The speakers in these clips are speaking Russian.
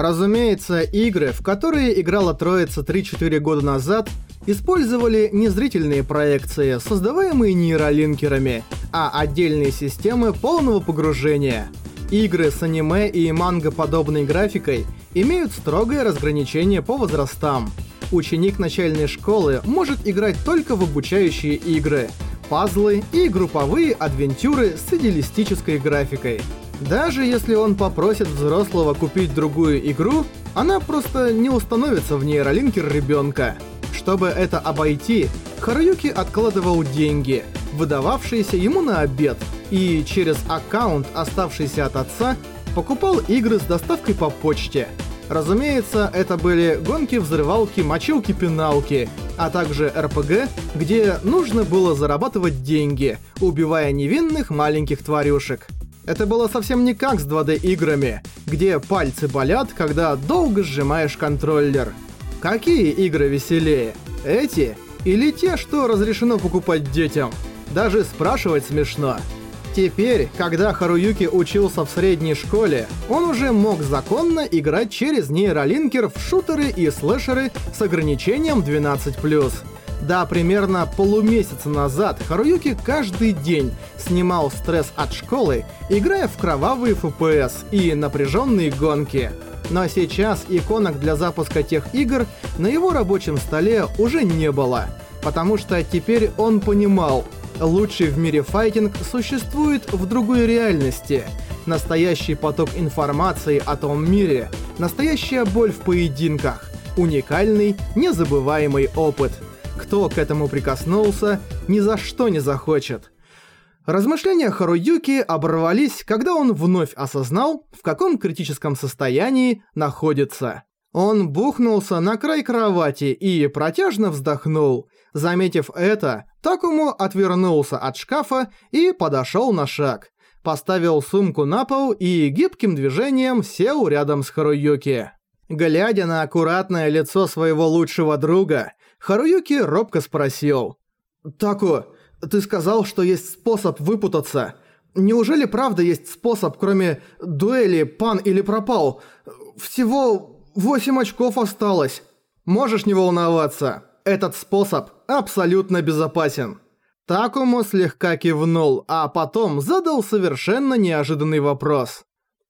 Разумеется, игры, в которые играла троица 3-4 года назад, использовали не зрительные проекции, создаваемые нейролинкерами, а отдельные системы полного погружения. Игры с аниме и манго-подобной графикой имеют строгое разграничение по возрастам. Ученик начальной школы может играть только в обучающие игры, пазлы и групповые адвентюры с идеалистической графикой. Даже если он попросит взрослого купить другую игру, она просто не установится в нейролинкер ребенка. Чтобы это обойти, Харуюки откладывал деньги, выдававшиеся ему на обед, и через аккаунт, оставшийся от отца, покупал игры с доставкой по почте. Разумеется, это были гонки-взрывалки, мочилки-пеналки, а также РПГ, где нужно было зарабатывать деньги, убивая невинных маленьких тварюшек. Это было совсем не как с 2D-играми, где пальцы болят, когда долго сжимаешь контроллер. Какие игры веселее? Эти? Или те, что разрешено покупать детям? Даже спрашивать смешно. Теперь, когда Харуюки учился в средней школе, он уже мог законно играть через нейролинкер в шутеры и слэшеры с ограничением 12+. Да, примерно полумесяца назад Харуюки каждый день снимал стресс от школы, играя в кровавые FPS и напряженные гонки. Но сейчас иконок для запуска тех игр на его рабочем столе уже не было, потому что теперь он понимал, лучший в мире файтинг существует в другой реальности. Настоящий поток информации о том мире, настоящая боль в поединках, уникальный, незабываемый опыт — кто к этому прикоснулся, ни за что не захочет. Размышления Харуюки оборвались, когда он вновь осознал, в каком критическом состоянии находится. Он бухнулся на край кровати и протяжно вздохнул. Заметив это, Такому отвернулся от шкафа и подошел на шаг. Поставил сумку на пол и гибким движением сел рядом с Харуюки. Глядя на аккуратное лицо своего лучшего друга, Харуюки робко спросил. «Таку, ты сказал, что есть способ выпутаться. Неужели правда есть способ, кроме дуэли «пан» или «пропал»? Всего восемь очков осталось. Можешь не волноваться. Этот способ абсолютно безопасен». Такому слегка кивнул, а потом задал совершенно неожиданный вопрос.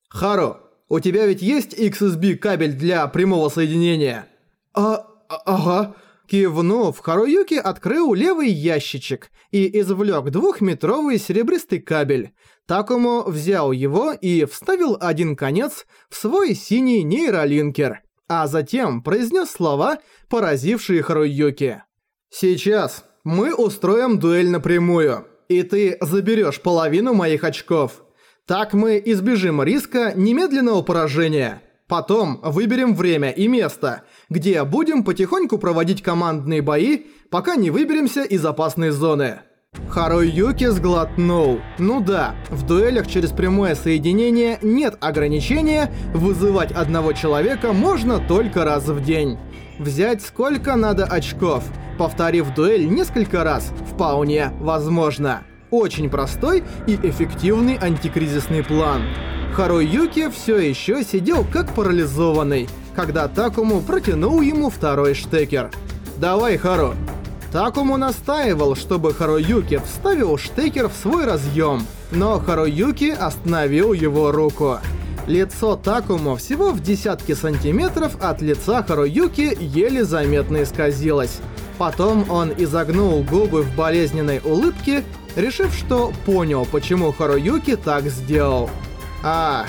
«Хару, у тебя ведь есть XSB кабель для прямого соединения?» «А... а ага...» Кивнув, Харуюки открыл левый ящичек и извлек двухметровый серебристый кабель. Такому взял его и вставил один конец в свой синий нейролинкер, а затем произнес слова, поразившие Харуюки. «Сейчас мы устроим дуэль напрямую, и ты заберешь половину моих очков. Так мы избежим риска немедленного поражения». Потом выберем время и место, где будем потихоньку проводить командные бои, пока не выберемся из опасной зоны. Харуюки сглотнул. Ну да, в дуэлях через прямое соединение нет ограничения, вызывать одного человека можно только раз в день. Взять сколько надо очков, повторив дуэль несколько раз, вполне возможно. Очень простой и эффективный антикризисный план. Харуюки все еще сидел как парализованный, когда Такому протянул ему второй штекер. «Давай, Хару!» Такому настаивал, чтобы Харуюки вставил штекер в свой разъем, но Харуюки остановил его руку. Лицо Такому всего в десятки сантиметров от лица Харуюки еле заметно исказилось. Потом он изогнул губы в болезненной улыбке, решив, что понял, почему Харуюки так сделал. А,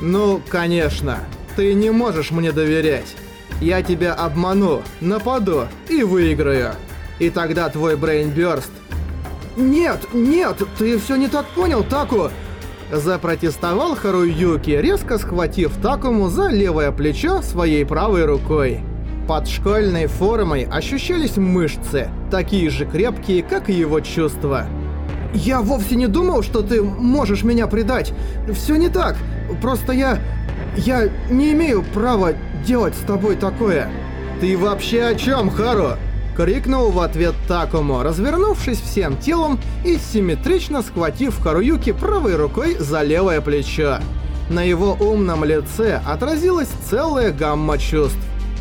ну, конечно. Ты не можешь мне доверять. Я тебя обману, нападу и выиграю. И тогда твой брейнбёрст... Нет, нет, ты все не так понял, Таку. Запротестовал Харуюки, резко схватив Такому за левое плечо своей правой рукой. Под школьной формой ощущались мышцы, такие же крепкие, как и его чувства. «Я вовсе не думал, что ты можешь меня предать. Все не так. Просто я... Я не имею права делать с тобой такое». «Ты вообще о чем, Хару?» Крикнул в ответ Такому, развернувшись всем телом и симметрично схватив Харуюки правой рукой за левое плечо. На его умном лице отразилась целая гамма чувств.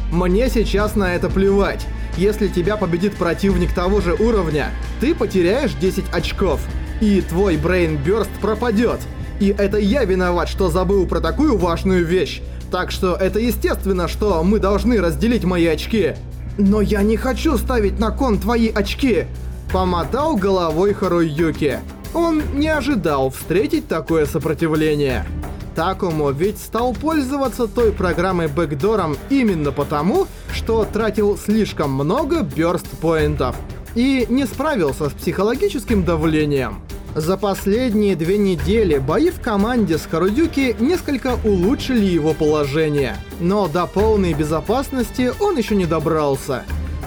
«Мне сейчас на это плевать. Если тебя победит противник того же уровня, ты потеряешь 10 очков, и твой Brain Burst пропадет. И это я виноват, что забыл про такую важную вещь. Так что это естественно, что мы должны разделить мои очки. Но я не хочу ставить на кон твои очки. Помотал головой Харуюки. Он не ожидал встретить такое сопротивление. Такому ведь стал пользоваться той программой бэкдором именно потому, что тратил слишком много бёрст-поинтов и не справился с психологическим давлением. За последние две недели бои в команде с Харудюки несколько улучшили его положение, но до полной безопасности он еще не добрался.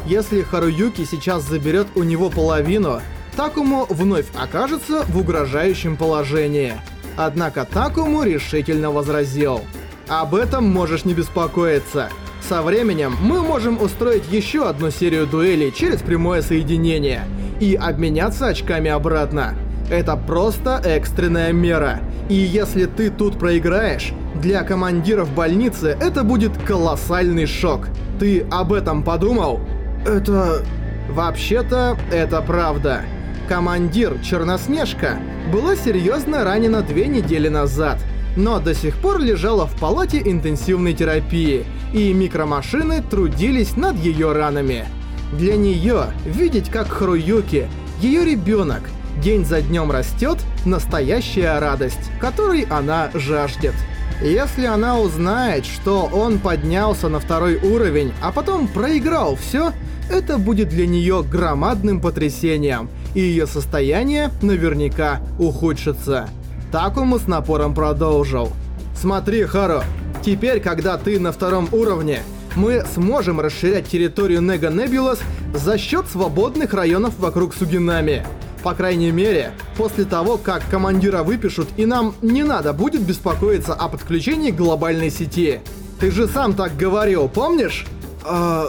Если Харуюки сейчас заберет у него половину, Такому вновь окажется в угрожающем положении. Однако Такому решительно возразил. Об этом можешь не беспокоиться. Со временем мы можем устроить еще одну серию дуэлей через прямое соединение и обменяться очками обратно. Это просто экстренная мера. И если ты тут проиграешь, для командиров больницы это будет колоссальный шок. Ты об этом подумал? Это... Вообще-то, это правда. Командир Черноснежка была серьезно ранена две недели назад, но до сих пор лежала в палате интенсивной терапии, и микромашины трудились над ее ранами. Для нее видеть, как Харуюки, ее ребенок, день за днем растет, настоящая радость, которой она жаждет. Если она узнает, что он поднялся на второй уровень, а потом проиграл все, это будет для нее громадным потрясением, и ее состояние наверняка ухудшится. Такому с напором продолжил. Смотри, Харо, теперь, когда ты на втором уровне, мы сможем расширять территорию Нега Небулас за счет свободных районов вокруг Сугинами. По крайней мере, после того, как командира выпишут, и нам не надо будет беспокоиться о подключении глобальной сети. Ты же сам так говорил, помнишь? А...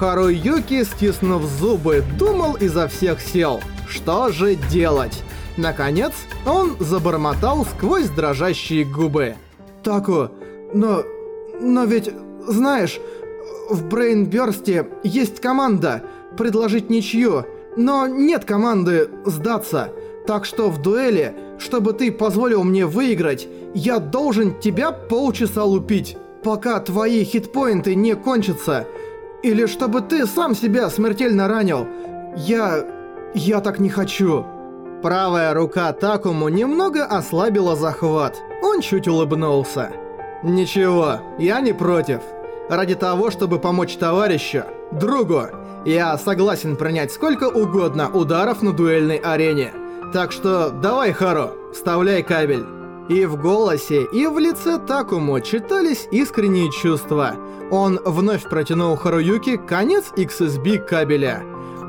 Харуюки, стиснув зубы, думал изо всех сил, что же делать. Наконец, он забормотал сквозь дрожащие губы. «Таку, но... но ведь, знаешь, в Брейнбёрсте есть команда «Предложить ничью», но нет команды «Сдаться». Так что в дуэли, чтобы ты позволил мне выиграть, я должен тебя полчаса лупить, пока твои хитпоинты не кончатся. Или чтобы ты сам себя смертельно ранил. Я... я так не хочу». Правая рука Такому немного ослабила захват. Он чуть улыбнулся. «Ничего, я не против. Ради того, чтобы помочь товарищу, другу, я согласен принять сколько угодно ударов на дуэльной арене. Так что давай, Хару, вставляй кабель». И в голосе, и в лице Такому читались искренние чувства. Он вновь протянул Харуюки конец XSB кабеля.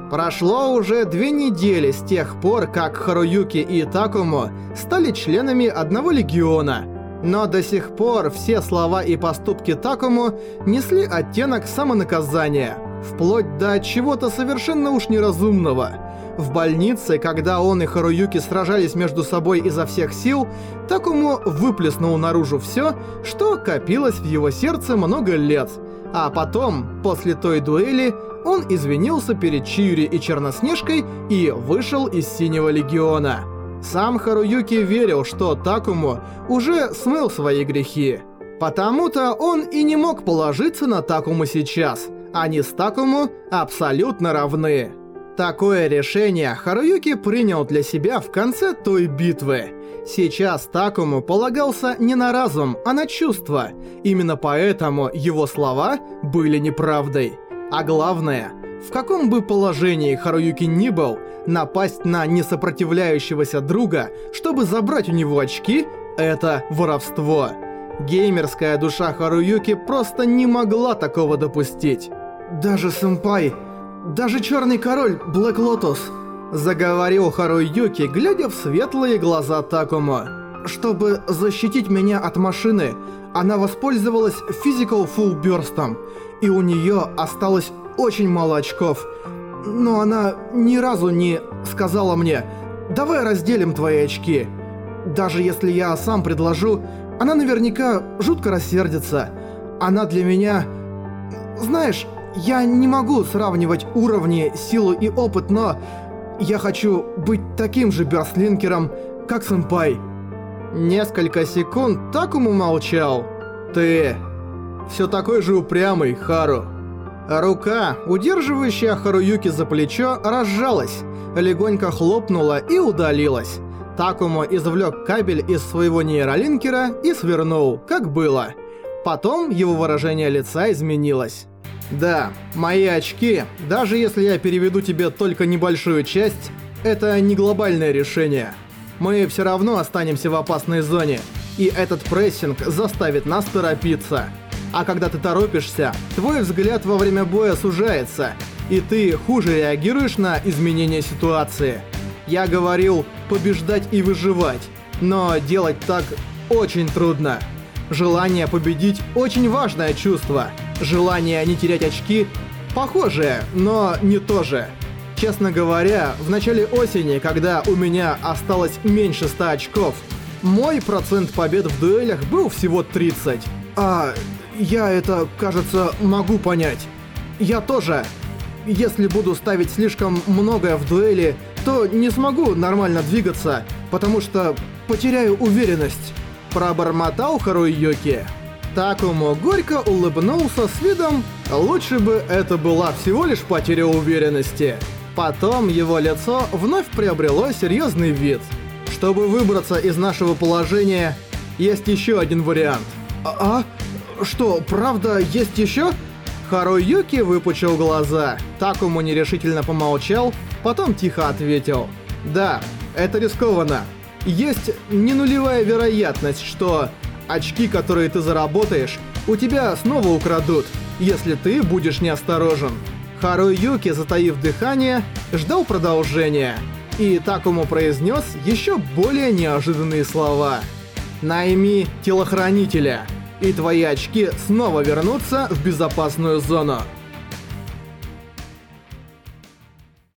Прошло уже две недели с тех пор, как Харуюки и Такому стали членами одного легиона. Но до сих пор все слова и поступки Такому несли оттенок самонаказания, вплоть до чего-то совершенно уж неразумного – в больнице, когда он и Харуюки сражались между собой изо всех сил, Такому выплеснул наружу все, что копилось в его сердце много лет. А потом, после той дуэли, он извинился перед Чиури и Черноснежкой и вышел из Синего Легиона. Сам Харуюки верил, что Такому уже смыл свои грехи. Потому-то он и не мог положиться на Такому сейчас. Они с Такому абсолютно равны. Такое решение Харуюки принял для себя в конце той битвы. Сейчас Такому полагался не на разум, а на чувства. Именно поэтому его слова были неправдой. А главное, в каком бы положении Харуюки ни был, напасть на несопротивляющегося друга, чтобы забрать у него очки, это воровство. Геймерская душа Харуюки просто не могла такого допустить. «Даже сэмпай...» Даже Черный Король, Блэк Лотос, заговорил Харуюки, глядя в светлые глаза Такому. Чтобы защитить меня от машины, она воспользовалась Physical Full Burst'ом, и у нее осталось очень мало очков. Но она ни разу не сказала мне «давай разделим твои очки». Даже если я сам предложу, Она наверняка жутко рассердится. Она для меня... Знаешь, я не могу сравнивать уровни, силу и опыт, но... Я хочу быть таким же бёрстлинкером, как сэмпай. Несколько секунд Такому молчал. Ты... Все такой же упрямый, Хару. Рука, удерживающая Харуюки за плечо, разжалась, легонько хлопнула и удалилась. Такому извлек кабель из своего нейролинкера и свернул, как было. Потом его выражение лица изменилось. Да, мои очки, даже если я переведу тебе только небольшую часть, это не глобальное решение. Мы все равно останемся в опасной зоне, и этот прессинг заставит нас торопиться. А когда ты торопишься, твой взгляд во время боя сужается, и ты хуже реагируешь на изменения ситуации. Я говорил побеждать и выживать, но делать так очень трудно. Желание победить очень важное чувство. Желание не терять очки похожее, но не то же. Честно говоря, в начале осени, когда у меня осталось меньше 100 очков, мой процент побед в дуэлях был всего 30. А я это, кажется, могу понять. Я тоже. Если буду ставить слишком многое в дуэли, то не смогу нормально двигаться, потому что потеряю уверенность. Пробормотал Харуюки. Такому горько улыбнулся с видом «Лучше бы это была всего лишь потеря уверенности». Потом его лицо вновь приобрело серьезный вид. Чтобы выбраться из нашего положения, есть еще один вариант. А? а? Что, правда, есть еще? Харуюки выпучил глаза. Такому нерешительно помолчал, потом тихо ответил. Да, это рискованно. Есть не нулевая вероятность, что очки, которые ты заработаешь, у тебя снова украдут, если ты будешь неосторожен. Харуюки, затаив дыхание, ждал продолжения. И Такому произнес еще более неожиданные слова. «Найми телохранителя, и твои очки снова вернутся в безопасную зону».